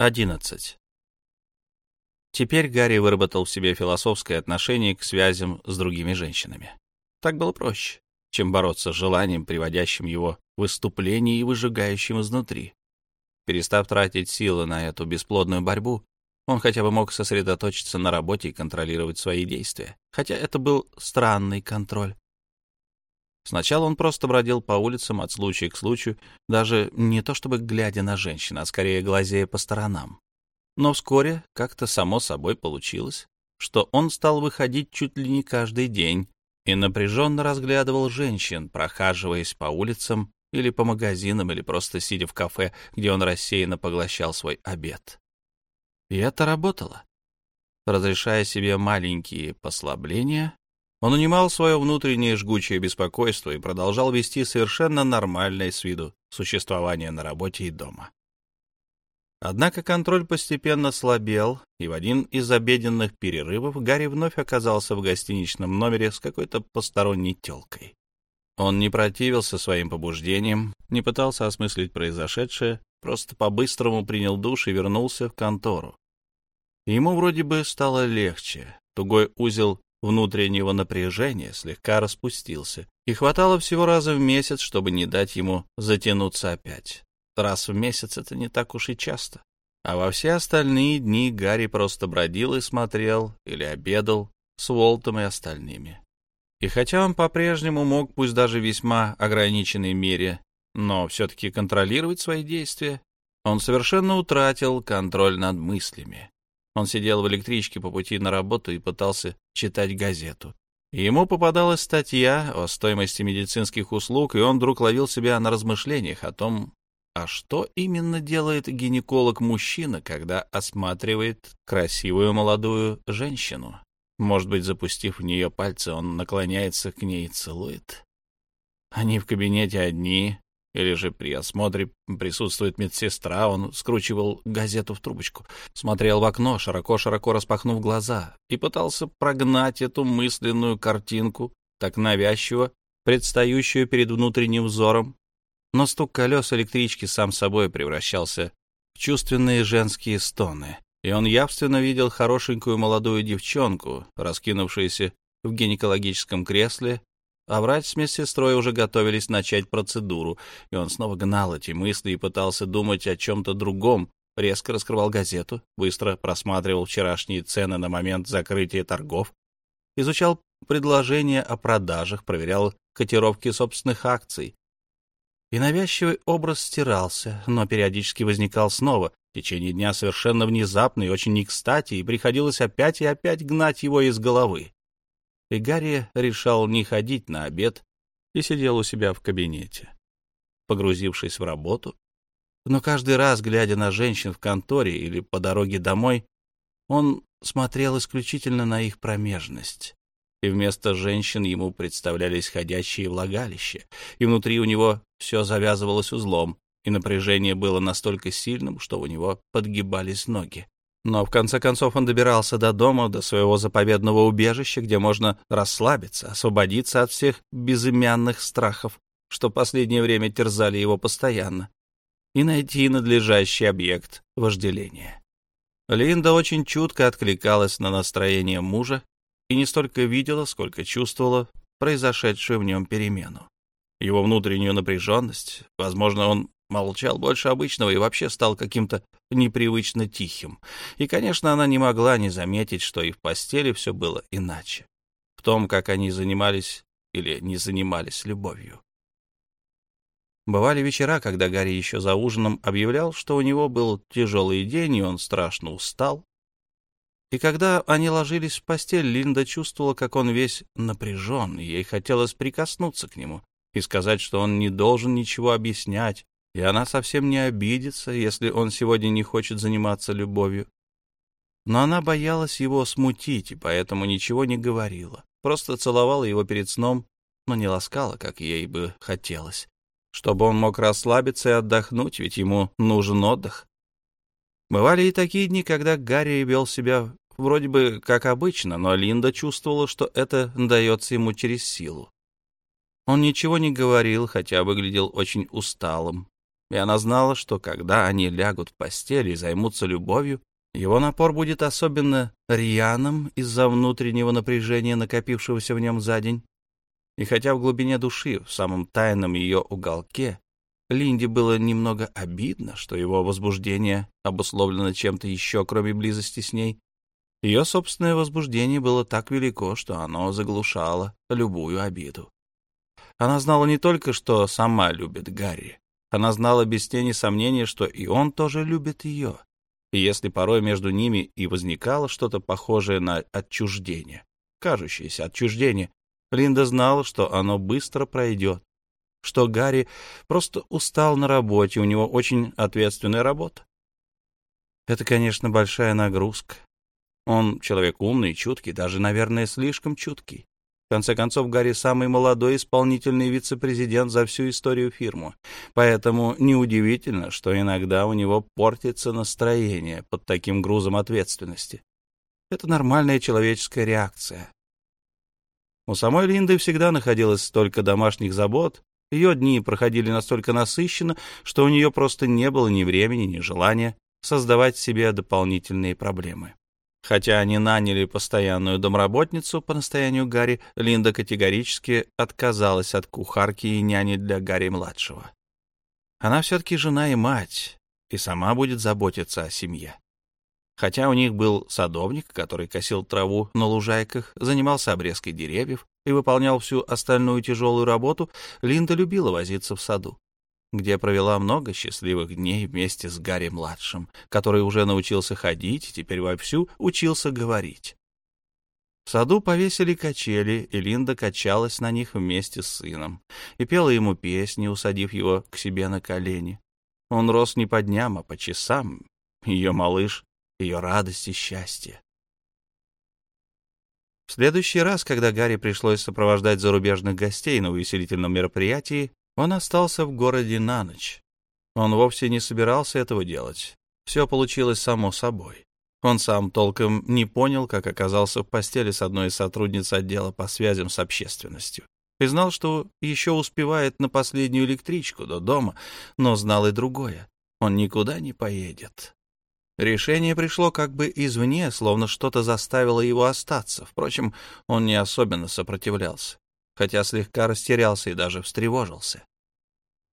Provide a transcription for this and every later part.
11. Теперь Гарри выработал в себе философское отношение к связям с другими женщинами. Так было проще, чем бороться с желанием, приводящим его в выступление и выжигающим изнутри. Перестав тратить силы на эту бесплодную борьбу, он хотя бы мог сосредоточиться на работе и контролировать свои действия, хотя это был странный контроль. Сначала он просто бродил по улицам от случая к случаю, даже не то чтобы глядя на женщин, а скорее глазея по сторонам. Но вскоре как-то само собой получилось, что он стал выходить чуть ли не каждый день и напряженно разглядывал женщин, прохаживаясь по улицам или по магазинам, или просто сидя в кафе, где он рассеянно поглощал свой обед. И это работало. Разрешая себе маленькие послабления, он унимал свое внутреннее жгучее беспокойство и продолжал вести совершенно нормальное с виду существование на работе и дома. Однако контроль постепенно слабел, и в один из обеденных перерывов Гарри вновь оказался в гостиничном номере с какой-то посторонней телкой. Он не противился своим побуждениям, не пытался осмыслить произошедшее, просто по-быстрому принял душ и вернулся в контору. Ему вроде бы стало легче. Тугой узел внутреннего напряжения слегка распустился, и хватало всего раза в месяц, чтобы не дать ему затянуться опять. Раз в месяц это не так уж и часто. А во все остальные дни Гарри просто бродил и смотрел или обедал с Уолтом и остальными. И хотя он по-прежнему мог, пусть даже в весьма ограниченной мере, но все-таки контролировать свои действия, он совершенно утратил контроль над мыслями. Он сидел в электричке по пути на работу и пытался читать газету. Ему попадалась статья о стоимости медицинских услуг, и он вдруг ловил себя на размышлениях о том, а что именно делает гинеколог-мужчина, когда осматривает красивую молодую женщину? Может быть, запустив в нее пальцы, он наклоняется к ней и целует? Они в кабинете одни, или же при осмотре присутствует медсестра, он скручивал газету в трубочку, смотрел в окно, широко-широко распахнув глаза, и пытался прогнать эту мысленную картинку, так навязчиво, предстающую перед внутренним взором. Но стук колес электрички сам собой превращался в чувственные женские стоны, и он явственно видел хорошенькую молодую девчонку, раскинувшуюся в гинекологическом кресле а врач с медсестрой уже готовились начать процедуру, и он снова гнал эти мысли и пытался думать о чем-то другом, резко раскрывал газету, быстро просматривал вчерашние цены на момент закрытия торгов, изучал предложения о продажах, проверял котировки собственных акций. И навязчивый образ стирался, но периодически возникал снова, в течение дня совершенно внезапно и очень не кстати, и приходилось опять и опять гнать его из головы и Гарри решал не ходить на обед и сидел у себя в кабинете, погрузившись в работу. Но каждый раз, глядя на женщин в конторе или по дороге домой, он смотрел исключительно на их промежность. И вместо женщин ему представлялись ходящие влагалища, и внутри у него все завязывалось узлом, и напряжение было настолько сильным, что у него подгибались ноги. Но в конце концов он добирался до дома, до своего заповедного убежища, где можно расслабиться, освободиться от всех безымянных страхов, что последнее время терзали его постоянно, и найти надлежащий объект вожделения. Линда очень чутко откликалась на настроение мужа и не столько видела, сколько чувствовала произошедшую в нем перемену. Его внутреннюю напряженность, возможно, он молчал больше обычного и вообще стал каким-то непривычно тихим. И, конечно, она не могла не заметить, что и в постели все было иначе. В том, как они занимались или не занимались любовью. Бывали вечера, когда Гарри еще за ужином объявлял, что у него был тяжелый день, и он страшно устал. И когда они ложились в постель, Линда чувствовала, как он весь напряжен, и ей хотелось прикоснуться к нему и сказать, что он не должен ничего объяснять, и она совсем не обидится, если он сегодня не хочет заниматься любовью. Но она боялась его смутить, и поэтому ничего не говорила. Просто целовала его перед сном, но не ласкала, как ей бы хотелось, чтобы он мог расслабиться и отдохнуть, ведь ему нужен отдых. Бывали и такие дни, когда Гарри вел себя вроде бы как обычно, но Линда чувствовала, что это дается ему через силу. Он ничего не говорил, хотя выглядел очень усталым и она знала, что когда они лягут в постель и займутся любовью, его напор будет особенно рьяным из-за внутреннего напряжения, накопившегося в нем за день. И хотя в глубине души, в самом тайном ее уголке, Линде было немного обидно, что его возбуждение обусловлено чем-то еще, кроме близости с ней, ее собственное возбуждение было так велико, что оно заглушало любую обиду. Она знала не только, что сама любит Гарри, она знала без тени сомнения, что и он тоже любит ее. И если порой между ними и возникало что-то похожее на отчуждение, кажущееся отчуждение, Линда знала, что оно быстро пройдет, что Гарри просто устал на работе, у него очень ответственная работа. Это, конечно, большая нагрузка, он человек умный, чуткий, даже, наверное, слишком чуткий. В конце концов, Гарри самый молодой исполнительный вице-президент за всю историю фирмы. Поэтому неудивительно, что иногда у него портится настроение под таким грузом ответственности. Это нормальная человеческая реакция. У самой Линды всегда находилось столько домашних забот, ее дни проходили настолько насыщенно, что у нее просто не было ни времени, ни желания создавать себе дополнительные проблемы. Хотя они наняли постоянную домработницу по настоянию Гарри, Линда категорически отказалась от кухарки и няни для Гарри-младшего. Она все-таки жена и мать, и сама будет заботиться о семье. Хотя у них был садовник, который косил траву на лужайках, занимался обрезкой деревьев и выполнял всю остальную тяжелую работу, Линда любила возиться в саду где провела много счастливых дней вместе с Гарри-младшим, который уже научился ходить и теперь вовсю учился говорить. В саду повесили качели, и Линда качалась на них вместе с сыном и пела ему песни, усадив его к себе на колени. Он рос не по дням, а по часам. Ее малыш, ее радость и счастье. В следующий раз, когда Гарри пришлось сопровождать зарубежных гостей на увеселительном мероприятии, он остался в городе на ночь. Он вовсе не собирался этого делать. Все получилось само собой. Он сам толком не понял, как оказался в постели с одной из сотрудниц отдела по связям с общественностью. И знал, что еще успевает на последнюю электричку до дома, но знал и другое. Он никуда не поедет. Решение пришло как бы извне, словно что-то заставило его остаться. Впрочем, он не особенно сопротивлялся, хотя слегка растерялся и даже встревожился.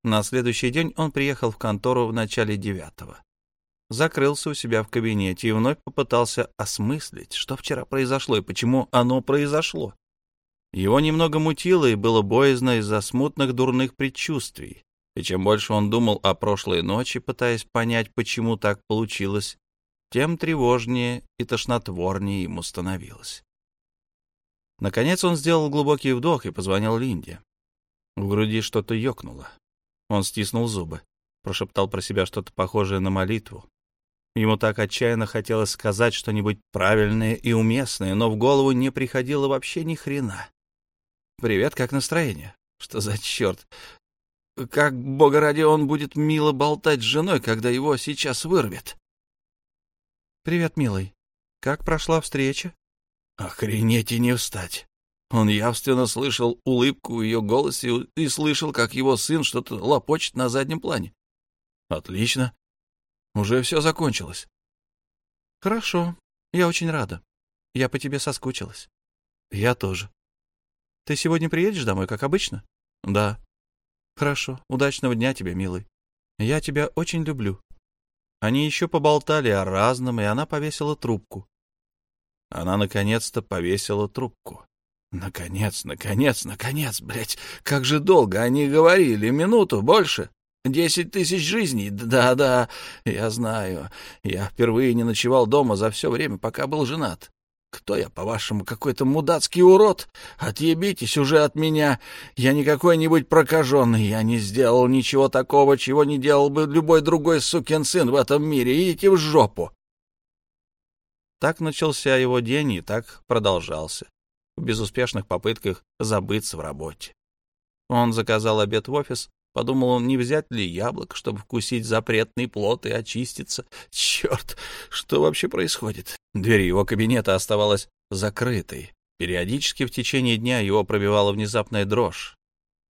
На следующий день он приехал в контору в начале девятого. Закрылся у себя в кабинете и вновь попытался осмыслить, что вчера произошло и почему оно произошло. Его немного мутило и было боязно из-за смутных дурных предчувствий. И чем больше он думал о прошлой ночи, пытаясь понять, почему так получилось, тем тревожнее и тошнотворнее ему становилось. Наконец он сделал глубокий вдох и позвонил Линде. В груди что-то ёкнуло. Он стиснул зубы, прошептал про себя что-то похожее на молитву. Ему так отчаянно хотелось сказать что-нибудь правильное и уместное, но в голову не приходило вообще ни хрена. «Привет, как настроение? Что за черт? Как, бога ради, он будет мило болтать с женой, когда его сейчас вырвет?» «Привет, милый. Как прошла встреча?» «Охренеть и не встать. Он явственно слышал улыбку в ее голосе и слышал, как его сын что-то лопочет на заднем плане. «Отлично. Уже все закончилось». «Хорошо. Я очень рада. Я по тебе соскучилась». «Я тоже». «Ты сегодня приедешь домой, как обычно?» «Да». «Хорошо. Удачного дня тебе, милый. Я тебя очень люблю». Они еще поболтали о разном, и она повесила трубку. Она наконец-то повесила трубку. Наконец, наконец, наконец, блядь, как же долго они говорили, минуту, больше. Десять тысяч жизней, да-да, я знаю. Я впервые не ночевал дома за все время, пока был женат. Кто я, по-вашему, какой-то мудацкий урод? Отъебитесь уже от меня. Я не какой-нибудь прокаженный. Я не сделал ничего такого, чего не делал бы любой другой сукин сын в этом мире. Идите в жопу. Так начался его день и так продолжался в безуспешных попытках забыться в работе. Он заказал обед в офис, подумал он, не взять ли яблок, чтобы вкусить запретный плод и очиститься. Черт, что вообще происходит? Дверь его кабинета оставалась закрытой. Периодически в течение дня его пробивала внезапная дрожь,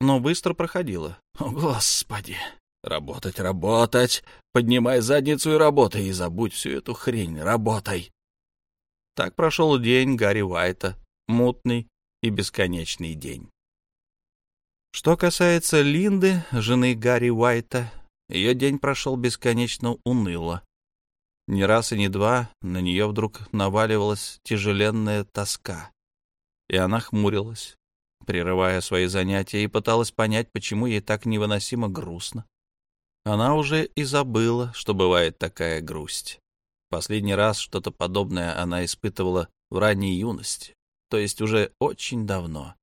но быстро проходила. О, Господи! Работать, работать. Поднимай задницу и работай, и забудь всю эту хрень. Работай. Так прошел день Гарри Уайта, мутный и бесконечный день. Что касается Линды, жены Гарри Уайта, ее день прошел бесконечно уныло. Ни раз и ни два на нее вдруг наваливалась тяжеленная тоска, и она хмурилась, прерывая свои занятия, и пыталась понять, почему ей так невыносимо грустно. Она уже и забыла, что бывает такая грусть. Последний раз что-то подобное она испытывала в ранней юности, то есть уже очень давно.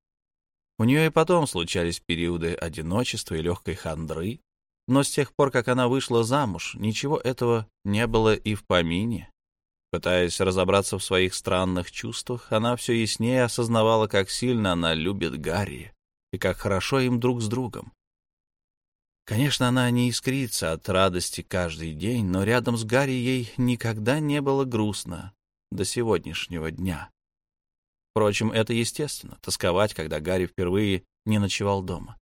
У нее и потом случались периоды одиночества и легкой хандры, но с тех пор, как она вышла замуж, ничего этого не было и в помине. Пытаясь разобраться в своих странных чувствах, она все яснее осознавала, как сильно она любит Гарри и как хорошо им друг с другом. Конечно, она не искрится от радости каждый день, но рядом с Гарри ей никогда не было грустно до сегодняшнего дня. Впрочем, это естественно — тосковать, когда Гарри впервые не ночевал дома.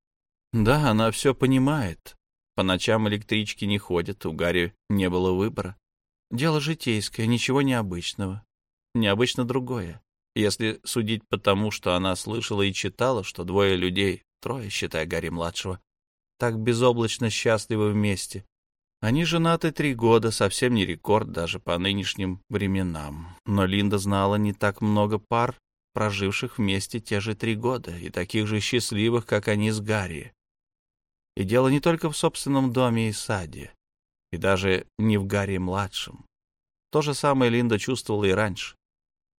Да, она все понимает. По ночам электрички не ходят, у Гарри не было выбора. Дело житейское, ничего необычного. Необычно другое. Если судить по тому, что она слышала и читала, что двое людей, трое, считая Гарри-младшего, так безоблачно счастливы вместе. Они женаты три года, совсем не рекорд даже по нынешним временам. Но Линда знала не так много пар, проживших вместе те же три года, и таких же счастливых, как они с Гарри. И дело не только в собственном доме и саде, и даже не в Гарри-младшем. То же самое Линда чувствовала и раньше.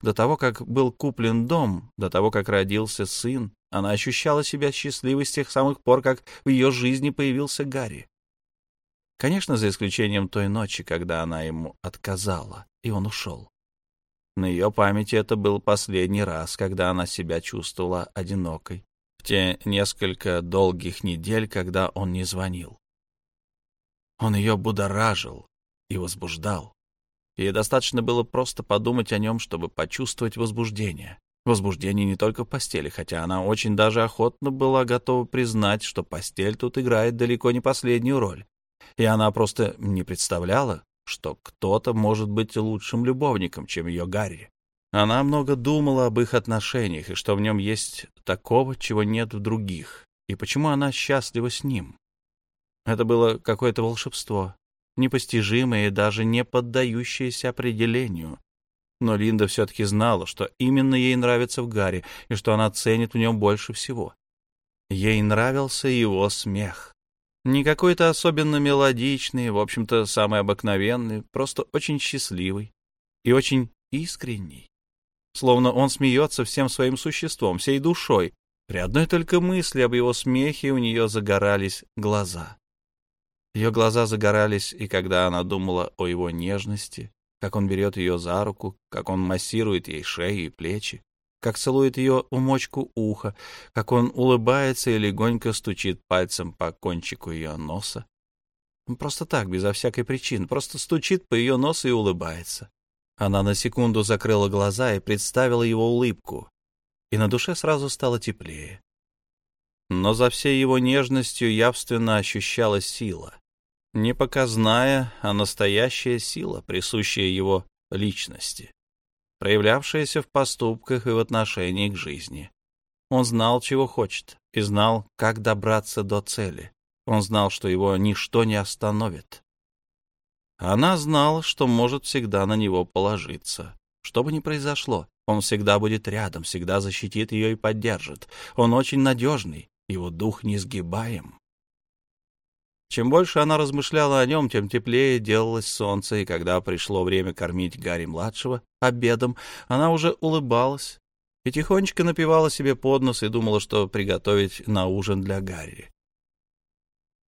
До того, как был куплен дом, до того, как родился сын, она ощущала себя счастливой с тех самых пор, как в ее жизни появился Гарри. Конечно, за исключением той ночи, когда она ему отказала, и он ушел. На ее памяти это был последний раз, когда она себя чувствовала одинокой, в те несколько долгих недель, когда он не звонил. Он ее будоражил и возбуждал. Ей достаточно было просто подумать о нем, чтобы почувствовать возбуждение. Возбуждение не только в постели, хотя она очень даже охотно была готова признать, что постель тут играет далеко не последнюю роль. И она просто не представляла, что кто-то может быть лучшим любовником, чем ее Гарри. Она много думала об их отношениях и что в нем есть такого, чего нет в других, и почему она счастлива с ним. Это было какое-то волшебство, непостижимое и даже не поддающееся определению. Но Линда все-таки знала, что именно ей нравится в Гарри и что она ценит в нем больше всего. Ей нравился его смех. Не какой-то особенно мелодичный, в общем-то, самый обыкновенный, просто очень счастливый и очень искренний. Словно он смеется всем своим существом, всей душой. При одной только мысли об его смехе у нее загорались глаза. Ее глаза загорались, и когда она думала о его нежности, как он берет ее за руку, как он массирует ей шею и плечи, как целует ее у мочку уха, как он улыбается и легонько стучит пальцем по кончику ее носа. Просто так, безо всякой причины, просто стучит по ее носу и улыбается. Она на секунду закрыла глаза и представила его улыбку, и на душе сразу стало теплее. Но за всей его нежностью явственно ощущалась сила. Не показная, а настоящая сила, присущая его личности, проявлявшаяся в поступках и в отношении к жизни. Он знал, чего хочет, и знал, как добраться до цели. Он знал, что его ничто не остановит. Она знала, что может всегда на него положиться. Что бы ни произошло, он всегда будет рядом, всегда защитит ее и поддержит. Он очень надежный, его дух несгибаем. Чем больше она размышляла о нем, тем теплее делалось солнце, и когда пришло время кормить Гарри-младшего обедом, она уже улыбалась и тихонечко напивала себе под нос и думала, что приготовить на ужин для Гарри.